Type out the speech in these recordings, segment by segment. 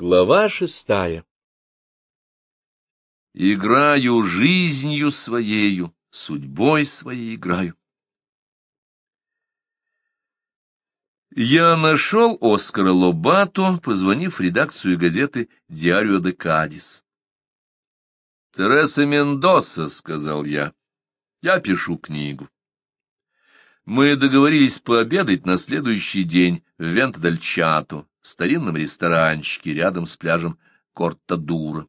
Глава шестая Играю жизнью своею, судьбой своей играю. Я нашел Оскара Лобато, позвонив в редакцию газеты «Диарио де Кадис». «Тереса Мендоса», — сказал я, — «я пишу книгу». Мы договорились пообедать на следующий день в Вентадальчато, старинном ресторанчике рядом с пляжем Кортадура.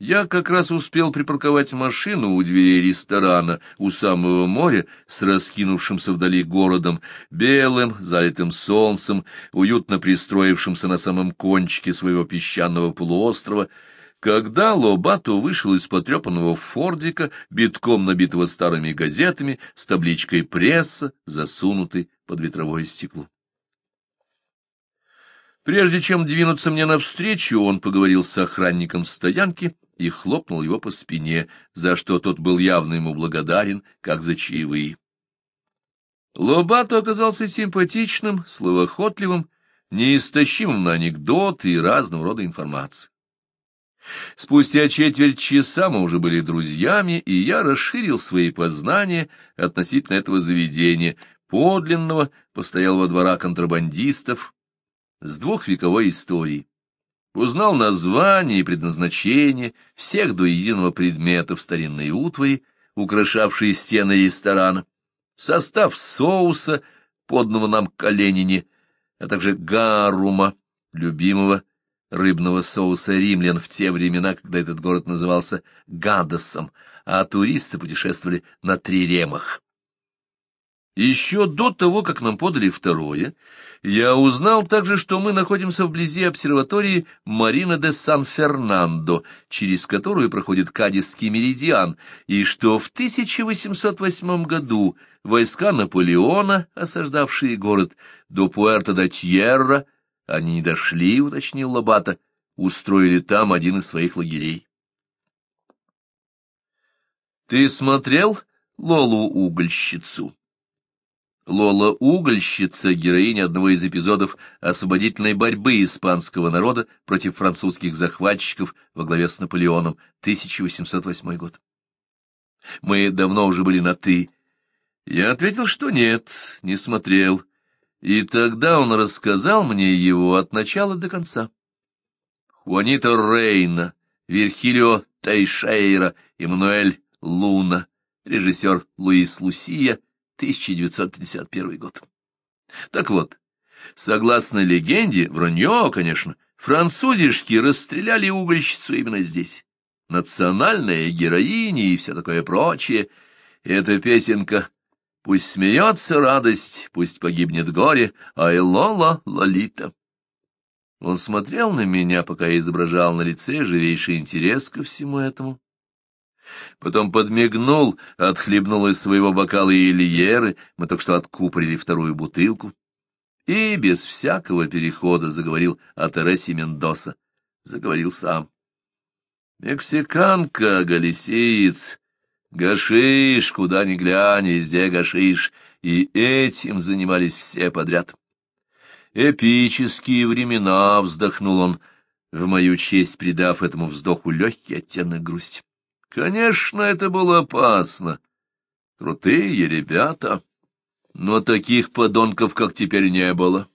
Я как раз успел припарковать машину у дверей ресторана у самого моря с раскинувшимся вдали городом, белым, залитым солнцем, уютно пристроившимся на самом кончике своего песчаного полуострова, когда Лобато вышел из потрепанного фордика, битком набитого старыми газетами, с табличкой «Пресса», засунутой под ветровое стекло. Прежде чем двинуться мне навстречу, он поговорил с охранником стоянки и хлопнул его по спине, за что тот был явно ему благодарен, как за чаевые. Лобато оказался симпатичным, словоохотливым, неистощимым на анекдоты и разного рода информации. Спустя четверть часа мы уже были друзьями, и я расширил свои познания относительно этого заведения, подлинного постоялого двора контрабандистов, с двухвековой историей. Узнал название и предназначение всех до единого предметов старинной утвари, украшавшие стены ресторана, состав соуса, подного нам коленине, а также гарума, любимого рыбного соуса римлян в те времена, когда этот город назывался Гадосом, а туристы путешествовали на триремах. Еще до того, как нам подали второе, я узнал также, что мы находимся вблизи обсерватории Марина де Сан-Фернандо, через которую проходит Кадисский меридиан, и что в 1808 году войска Наполеона, осаждавшие город до Пуэрто-да-Тьерра, они не дошли, уточнил Лобата, устроили там один из своих лагерей. «Ты смотрел Лолу-угольщицу?» Лола Угольщица, героиня одного из эпизодов освободительной борьбы испанского народа против французских захватчиков во главе с Наполеоном, 1808 год. Мы давно уже были на «ты». Я ответил, что нет, не смотрел. И тогда он рассказал мне его от начала до конца. Хуанита Рейна, Верхилио Тейшейра, Эммануэль Луна, режиссер Луис Лусия — 1951 год. Так вот, согласно легенде, вранье, конечно, французишки расстреляли угольщицу именно здесь. Национальная героиня и все такое прочее. Эта песенка «Пусть смеется радость, пусть погибнет горе, ай лола лолита». Он смотрел на меня, пока я изображал на лице живейший интерес ко всему этому потом подмигнул, отхлебнул из своего бокала Ильеры, мы только что откупорили вторую бутылку, и без всякого перехода заговорил о Тересе Мендоса. Заговорил сам. «Мексиканка, галисиец, гашиш, куда ни глянь, везде гашиш, и этим занимались все подряд». «Эпические времена», — вздохнул он, в мою честь придав этому вздоху легкий оттенок грусти. Конечно, это было опасно. Крутые ребята, но таких подонков, как теперь, не было.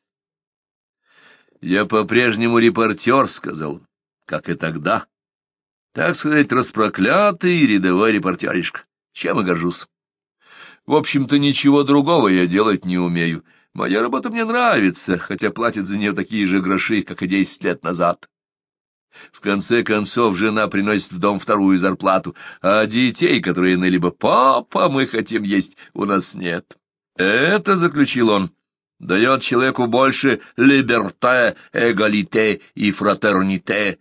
Я по-прежнему репортер, — сказал как и тогда. Так сказать, распроклятый рядовой репортеришка. Чем и горжусь. В общем-то, ничего другого я делать не умею. Моя работа мне нравится, хотя платят за нее такие же гроши, как и десять лет назад. В конце концов, жена приносит в дом вторую зарплату, а детей, которые ныли бы «папа, мы хотим есть», у нас нет. Это, заключил он, дает человеку больше либерте, эгалите и фратерните.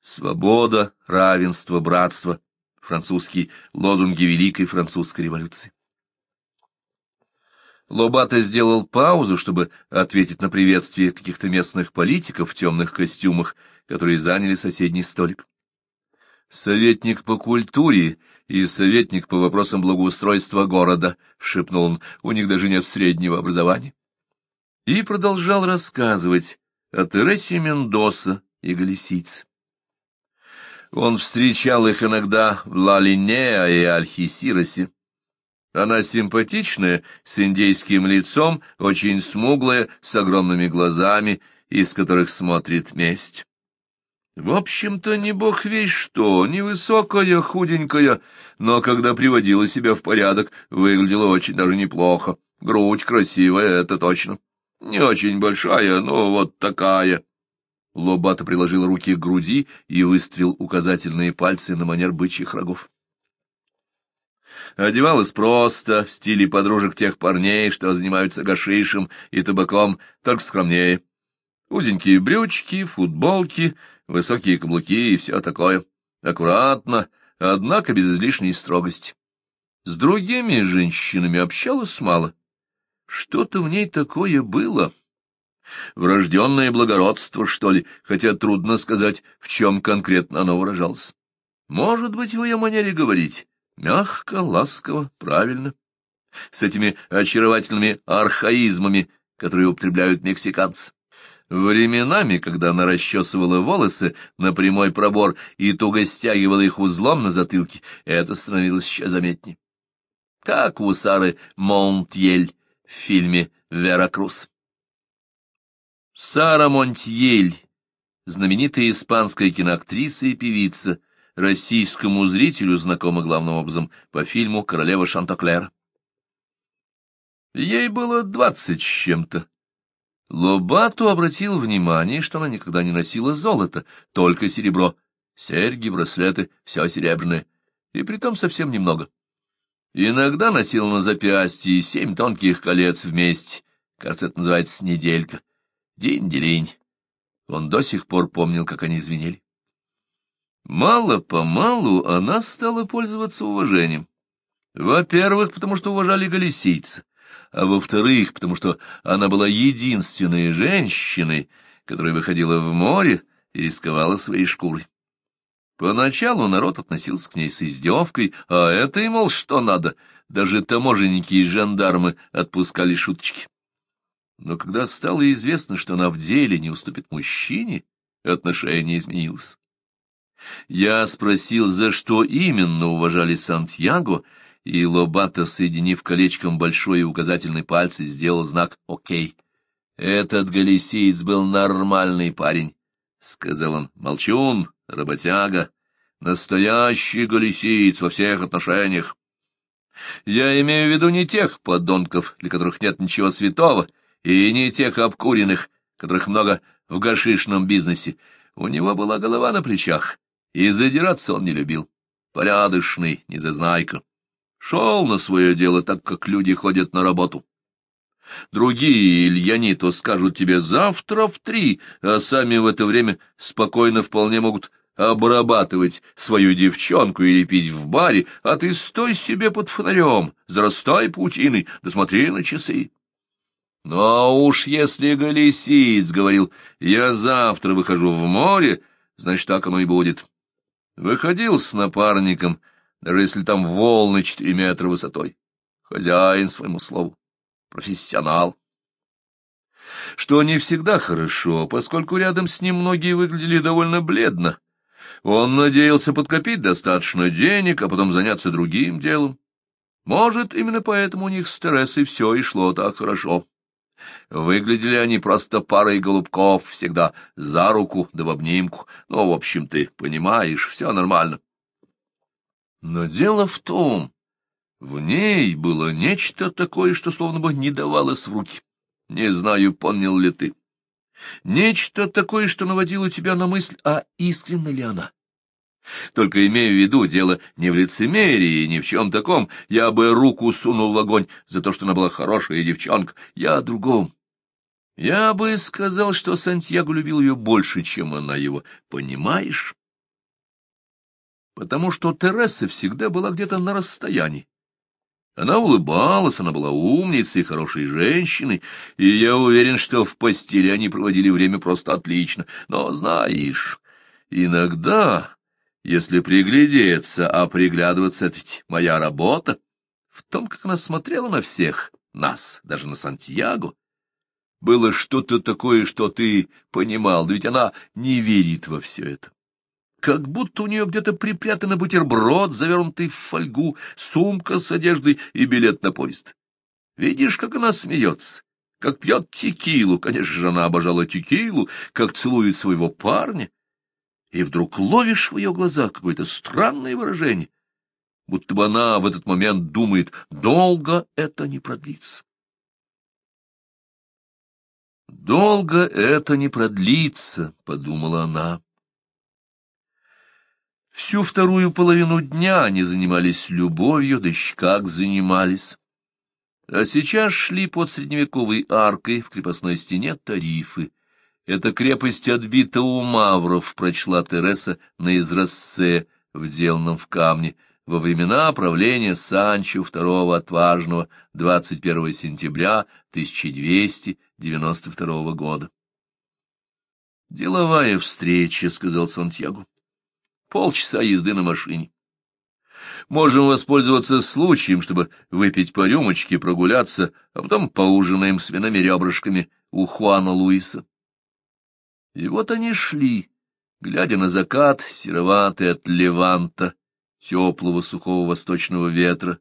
Свобода, равенство, братство. Французские лозунги Великой Французской революции. Лобата сделал паузу, чтобы ответить на приветствие каких-то местных политиков в темных костюмах, которые заняли соседний столик. «Советник по культуре и советник по вопросам благоустройства города», — шепнул он, — «у них даже нет среднего образования». И продолжал рассказывать о Тересе Мендоса, и галисийцы. Он встречал их иногда в Ла-Линеа и Альхисиросе. Она симпатичная, с индейским лицом, очень смуглая, с огромными глазами, из которых смотрит месть. В общем-то, не бог весь что, невысокая, худенькая, но когда приводила себя в порядок, выглядела очень даже неплохо. Грудь красивая, это точно. Не очень большая, но вот такая. Лобата приложил руки к груди и выставил указательные пальцы на манер бычьих рогов. Одевалась просто, в стиле подружек тех парней, что занимаются гашишем и табаком, только скромнее. Узенькие брючки, футболки, высокие каблуки и все такое. Аккуратно, однако без излишней строгости. С другими женщинами общалась мало. Что-то в ней такое было. Врожденное благородство, что ли, хотя трудно сказать, в чем конкретно оно выражалось. Может быть, в ее манере говорить. Мягко, ласково, правильно. С этими очаровательными архаизмами, которые употребляют мексиканцы. Временами, когда она расчесывала волосы на прямой пробор и туго стягивала их узлом на затылке, это становилось еще заметнее. Как у Сары Монтьель в фильме «Вера Круз». Сара Монтьель, знаменитая испанская киноактриса и певица, российскому зрителю знакома главным образом по фильму «Королева Шантоклер». Ей было двадцать с чем-то. Лобату обратил внимание, что она никогда не носила золото, только серебро. Серьги, браслеты, все серебряное, и притом совсем немного. Иногда носила на запястье семь тонких колец вместе. Кажется, это называется неделька. День-делень. Он до сих пор помнил, как они звенели. Мало-помалу она стала пользоваться уважением. Во-первых, потому что уважали галисийцы, а во-вторых, потому что она была единственной женщиной, которая выходила в море и рисковала своей шкурой. Поначалу народ относился к ней с издевкой, а это и, мол, что надо, даже таможенники и жандармы отпускали шуточки. Но когда стало известно, что она в деле не уступит мужчине, отношение изменилось. Я спросил, за что именно уважали Сантьяго, и Лобата, соединив колечком большой и указательный пальцы, сделал знак «Окей». «Этот галисиец был нормальный парень», — сказал он. «Молчун, работяга, настоящий галисиец во всех отношениях. Я имею в виду не тех подонков, для которых нет ничего святого, и не тех обкуренных, которых много в гашишном бизнесе. У него была голова на плечах, и задираться он не любил. Порядочный, не зазнайка. Шел на свое дело так, как люди ходят на работу. Другие Ильяни то скажут тебе завтра в три, а сами в это время спокойно вполне могут обрабатывать свою девчонку или пить в баре, а ты стой себе под фонарем, зарастай паутиной, да смотри на часы. Ну а уж если Галисиец говорил, я завтра выхожу в море, значит, так оно и будет. Выходил с напарником, даже если там волны четыре метра высотой. Хозяин своему слову. Профессионал. Что не всегда хорошо, поскольку рядом с ним многие выглядели довольно бледно. Он надеялся подкопить достаточно денег, а потом заняться другим делом. Может, именно поэтому у них с Тересой все и шло так хорошо. Выглядели они просто парой голубков, всегда за руку да в обнимку. Ну, в общем, ты понимаешь, все нормально. Но дело в том, в ней было нечто такое, что словно бы не давалось в руки. Не знаю, понял ли ты. Нечто такое, что наводило тебя на мысль, а искренна ли она? Только имею в виду, дело не в лицемерии, ни в чем таком. Я бы руку сунул в огонь за то, что она была хорошая девчонка. Я о другом. Я бы сказал, что Сантьяго любил ее больше, чем она его. Понимаешь? Потому что Тереса всегда была где-то на расстоянии. Она улыбалась, она была умницей, хорошей женщиной, и я уверен, что в постели они проводили время просто отлично. Но, знаешь, иногда если приглядеться, а приглядываться — это ведь моя работа, в том, как она смотрела на всех, нас, даже на Сантьяго, было что-то такое, что ты понимал, да ведь она не верит во все это. Как будто у нее где-то припрятан бутерброд, завернутый в фольгу, сумка с одеждой и билет на поезд. Видишь, как она смеется, как пьет текилу, конечно же, она обожала текилу, как целует своего парня. И вдруг ловишь в ее глазах какое-то странное выражение, будто бы она в этот момент думает, долго это не продлится. «Долго это не продлится», — подумала она. Всю вторую половину дня они занимались любовью, да еще как занимались. А сейчас шли под средневековой аркой в крепостной стене тарифы. Эта крепость отбита у мавров, прочла Тереса на изразце, вделанном в камне, во времена правления Санчо II Отважного 21 сентября 1292 года. «Деловая встреча», — сказал Сантьяго. «Полчаса езды на машине. Можем воспользоваться случаем, чтобы выпить по рюмочке, прогуляться, а потом поужинаем с винами ребрышками у Хуана Луиса». И вот они шли, глядя на закат, сероватый от леванта, теплого сухого восточного ветра,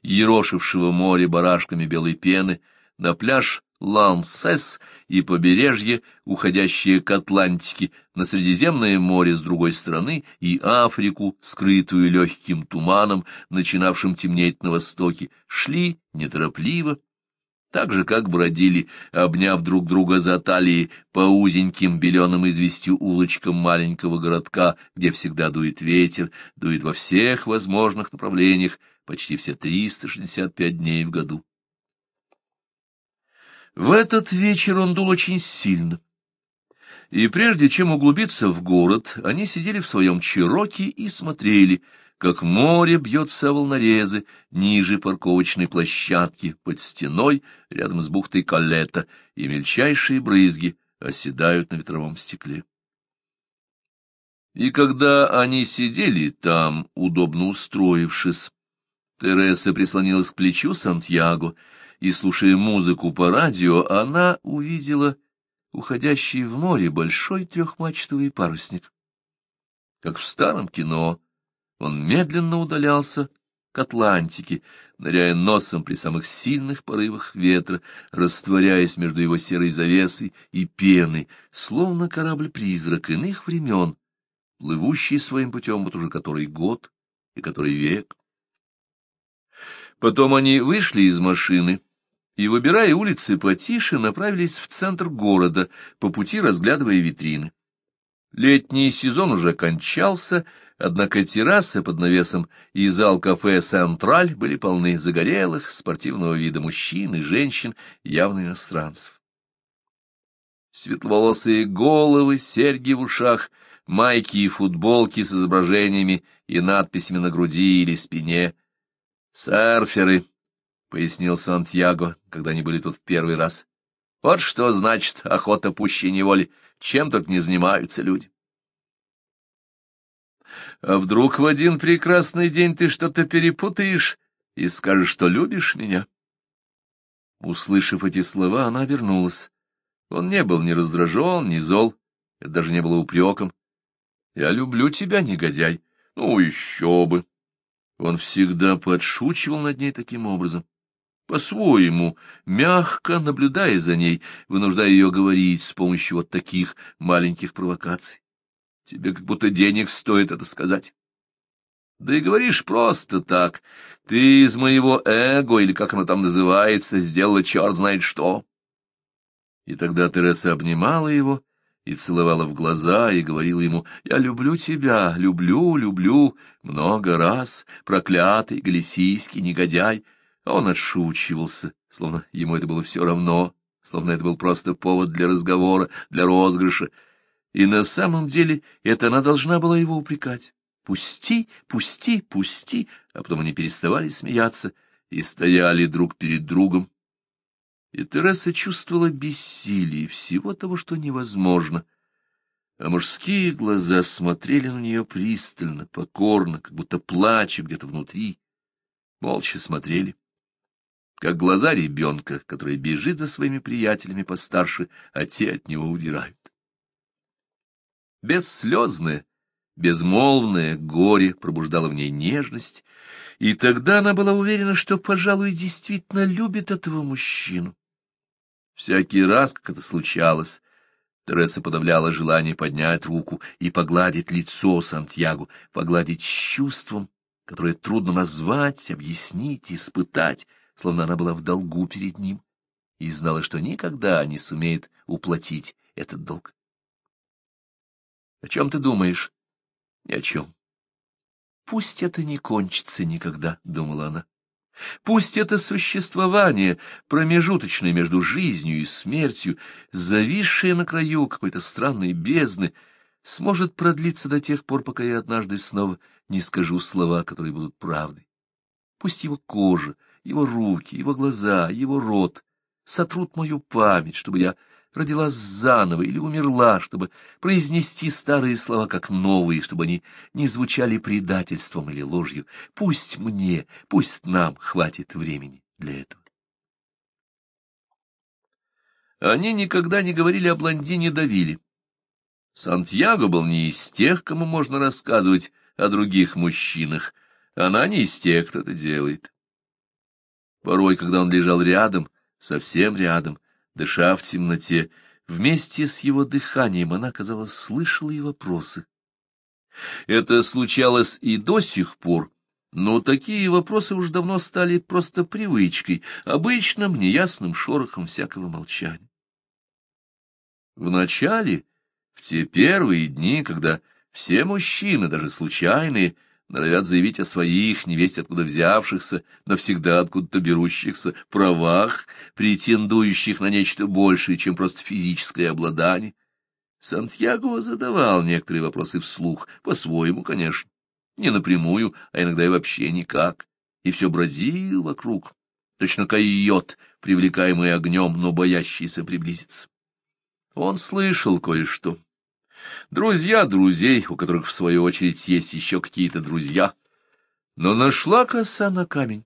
ерошившего море барашками белой пены, на пляж Лансес и побережье, уходящее к Атлантике, на Средиземное море с другой стороны и Африку, скрытую легким туманом, начинавшим темнеть на востоке, шли неторопливо, так же, как бродили, обняв друг друга за талии по узеньким беленым известью улочкам маленького городка, где всегда дует ветер, дует во всех возможных направлениях, почти все 365 дней в году. В этот вечер он дул очень сильно. И прежде чем углубиться в город, они сидели в своем чироке и смотрели — как море бьется волнорезы ниже парковочной площадки под стеной рядом с бухтой Калета, и мельчайшие брызги оседают на ветровом стекле. И когда они сидели там, удобно устроившись, Тереса прислонилась к плечу Сантьяго, и, слушая музыку по радио, она увидела уходящий в море большой трехмачтовый парусник. Как в старом кино, он медленно удалялся к Атлантике, ныряя носом при самых сильных порывах ветра, растворяясь между его серой завесой и пеной, словно корабль-призрак иных времен, плывущий своим путем вот уже который год и который век. Потом они вышли из машины и, выбирая улицы потише, направились в центр города, по пути разглядывая витрины. Летний сезон уже кончался, однако террасы под навесом и зал кафе «Централь» были полны загорелых, спортивного вида мужчин и женщин, явно иностранцев. Светловолосые головы, серьги в ушах, майки и футболки с изображениями и надписями на груди или спине. «Серферы», — пояснил Сантьяго, когда они были тут в первый раз. «Вот что значит охота пуще неволи, чем только не занимаются люди». А вдруг в один прекрасный день ты что-то перепутаешь и скажешь, что любишь меня? Услышав эти слова, она вернулась. Он не был ни раздражен, ни зол, это даже не было упреком. «Я люблю тебя, негодяй». «Ну, еще бы». Он всегда подшучивал над ней таким образом. По-своему, мягко наблюдая за ней, вынуждая ее говорить с помощью вот таких маленьких провокаций. Тебе как будто денег стоит это сказать. Да и говоришь просто так. Ты из моего эго, или как оно там называется, сделала черт знает что. И тогда Тереса обнимала его и целовала в глаза, и говорила ему, «Я люблю тебя, люблю, люблю, много раз, проклятый галисийский негодяй». А он отшучивался, словно ему это было все равно, словно это был просто повод для разговора, для розыгрыша. И на самом деле это она должна была его упрекать. «Пусти, пусти, пусти!» А потом они переставали смеяться и стояли друг перед другом. И Тереса чувствовала бессилие всего того, что невозможно. А мужские глаза смотрели на нее пристально, покорно, как будто плача где-то внутри. Молча смотрели. как глаза ребенка, который бежит за своими приятелями постарше, а те от него удирают. Бесслезное, безмолвное горе пробуждало в ней нежность, и тогда она была уверена, что, пожалуй, действительно любит этого мужчину. Всякий раз, как это случалось, Тереса подавляла желание поднять руку и погладить лицо Сантьягу, погладить чувством, которое трудно назвать, объяснить, испытать, словно она была в долгу перед ним и знала, что никогда не сумеет уплатить этот долг. — О чем ты думаешь? — Ни о чем. — Пусть это не кончится никогда, — думала она. Пусть это существование, промежуточное между жизнью и смертью, зависшее на краю какой-то странной бездны, сможет продлиться до тех пор, пока я однажды снова не скажу слова, которые будут правдой. Пусть его кожа, его руки, его глаза, его рот сотрут мою память, чтобы я родилась заново или умерла, чтобы произнести старые слова как новые, чтобы они не звучали предательством или ложью. Пусть мне, пусть нам хватит времени для этого. Они никогда не говорили о блондине Давиле. Сантьяго был не из тех, кому можно рассказывать о других мужчинах. Она не из тех, кто это делает. Порой, когда он лежал рядом, совсем рядом, дыша в темноте, вместе с его дыханием она, казалось, слышала и вопросы. Это случалось и до сих пор, но такие вопросы уж давно стали просто привычкой, обычным неясным шорохом всякого молчания. Вначале, в те первые дни, когда все мужчины, даже случайные, норовят заявить о своих, невесть откуда взявшихся, но всегда откуда-то берущихся правах, претендующих на нечто большее, чем просто физическое обладание. Сантьяго задавал некоторые вопросы вслух, по-своему, конечно, не напрямую, а иногда и вообще никак, и все бродил вокруг, точно койот, привлекаемый огнем, но боящийся приблизиться. Он слышал кое-что друзья друзей, у которых, в свою очередь, есть еще какие-то друзья. Но нашла коса на камень.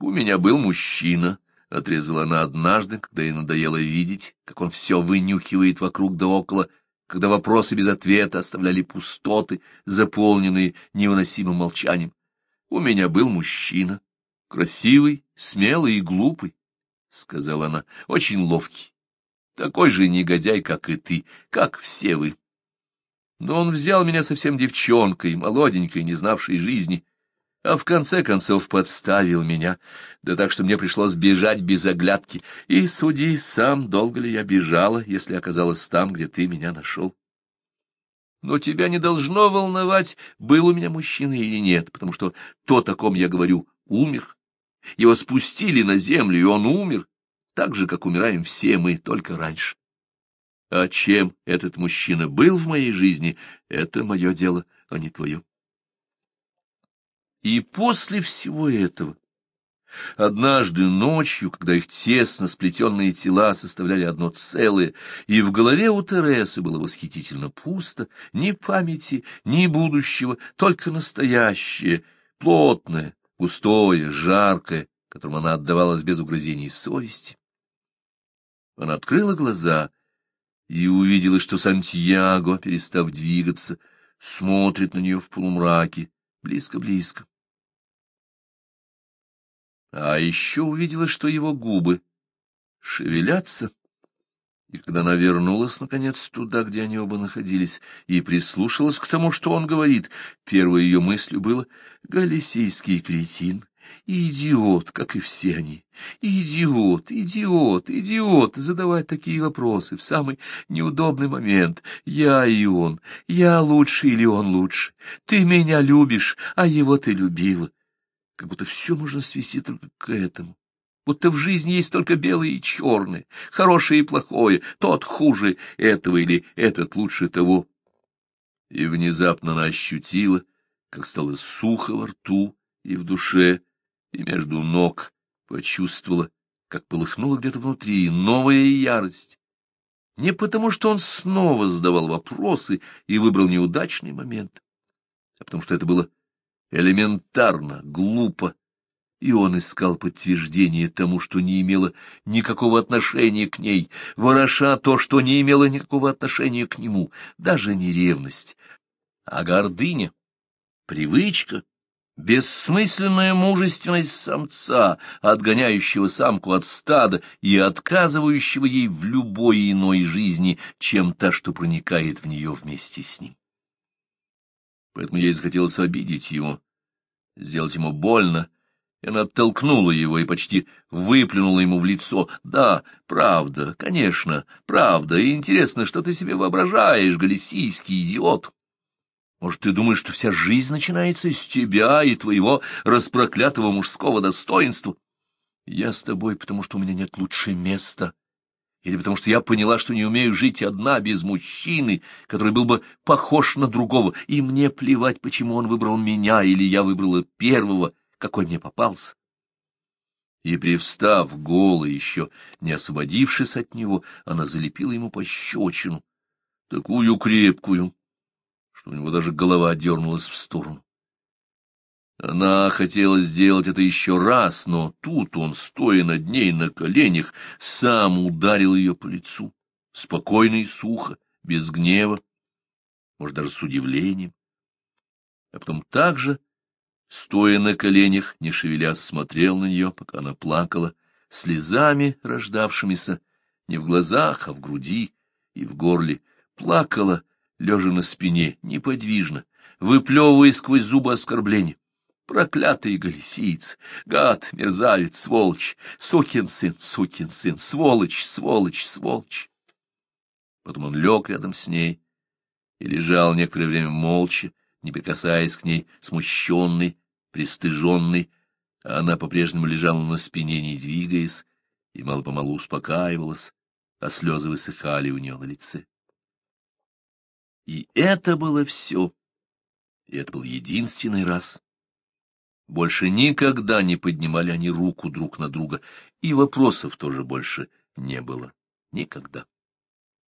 У меня был мужчина, — отрезала она однажды, когда ей надоело видеть, как он все вынюхивает вокруг да около, когда вопросы без ответа оставляли пустоты, заполненные невыносимым молчанием. У меня был мужчина, красивый, смелый и глупый, — сказала она, — очень ловкий, такой же негодяй, как и ты, как все вы. Но он взял меня совсем девчонкой, молоденькой, не знавшей жизни, а в конце концов подставил меня, да так, что мне пришлось бежать без оглядки. И суди сам, долго ли я бежала, если оказалась там, где ты меня нашел. Но тебя не должно волновать, был у меня мужчина или нет, потому что то, о ком я говорю, умер. Его спустили на землю, и он умер, так же, как умираем все мы, только раньше. А чем этот мужчина был в моей жизни, это мое дело, а не твое. И после всего этого, однажды ночью, когда их тесно сплетенные тела составляли одно целое, и в голове у Тересы было восхитительно пусто, ни памяти, ни будущего, только настоящее, плотное, густое, жаркое, которому она отдавалась без угрызений совести. Она открыла глаза и увидела, что Сантьяго, перестав двигаться, смотрит на нее в полумраке, близко-близко. А еще увидела, что его губы шевелятся, и когда она вернулась, наконец, туда, где они оба находились, и прислушалась к тому, что он говорит, первой ее мыслью было «Галисийский кретин». Идиот, как и все они. Идиот, идиот, идиот, задавать такие вопросы в самый неудобный момент. Я и он, я лучше или он лучше. Ты меня любишь, а его ты любила. Как будто все можно свести только к этому. Будто в жизни есть только белое и черное, хорошее и плохое, тот хуже этого или этот лучше того. И внезапно она ощутила, как стало сухо во рту и в душе, и между ног почувствовала, как полыхнула где-то внутри новая ярость. Не потому, что он снова задавал вопросы и выбрал неудачный момент, а потому что это было элементарно, глупо, И он искал подтверждение тому, что не имело никакого отношения к ней, вороша то, что не имело никакого отношения к нему, даже не ревность, а гордыня, привычка, бессмысленная мужественность самца, отгоняющего самку от стада и отказывающего ей в любой иной жизни, чем та, что проникает в нее вместе с ним. Поэтому ей захотелось обидеть его, сделать ему больно, и она оттолкнула его и почти выплюнула ему в лицо. «Да, правда, конечно, правда, и интересно, что ты себе воображаешь, галисийский идиот?» Может, ты думаешь, что вся жизнь начинается с тебя и твоего распроклятого мужского достоинства? Я с тобой, потому что у меня нет лучшего места. Или потому что я поняла, что не умею жить одна без мужчины, который был бы похож на другого, и мне плевать, почему он выбрал меня, или я выбрала первого, какой мне попался. И, привстав голой, еще не освободившись от него, она залепила ему пощечину, такую крепкую, что у него даже голова дернулась в сторону. Она хотела сделать это еще раз, но тут он, стоя над ней на коленях, сам ударил ее по лицу, спокойно и сухо, без гнева, может, даже с удивлением. А потом также, стоя на коленях, не шевеля, смотрел на нее, пока она плакала, слезами, рождавшимися не в глазах, а в груди и в горле, плакала, лежа на спине, неподвижно, выплевывая сквозь зубы оскорбления. Проклятый галисиец, гад, мерзавец, сволочь, сукин сын, сукин сын, сволочь, сволочь, сволочь. Потом он лег рядом с ней и лежал некоторое время молча, не прикасаясь к ней, смущенный, пристыженный, а она по-прежнему лежала на спине, не двигаясь, и мало-помалу успокаивалась, а слезы высыхали у нее на лице. И это было все. И это был единственный раз. Больше никогда не поднимали они руку друг на друга, и вопросов тоже больше не было. Никогда.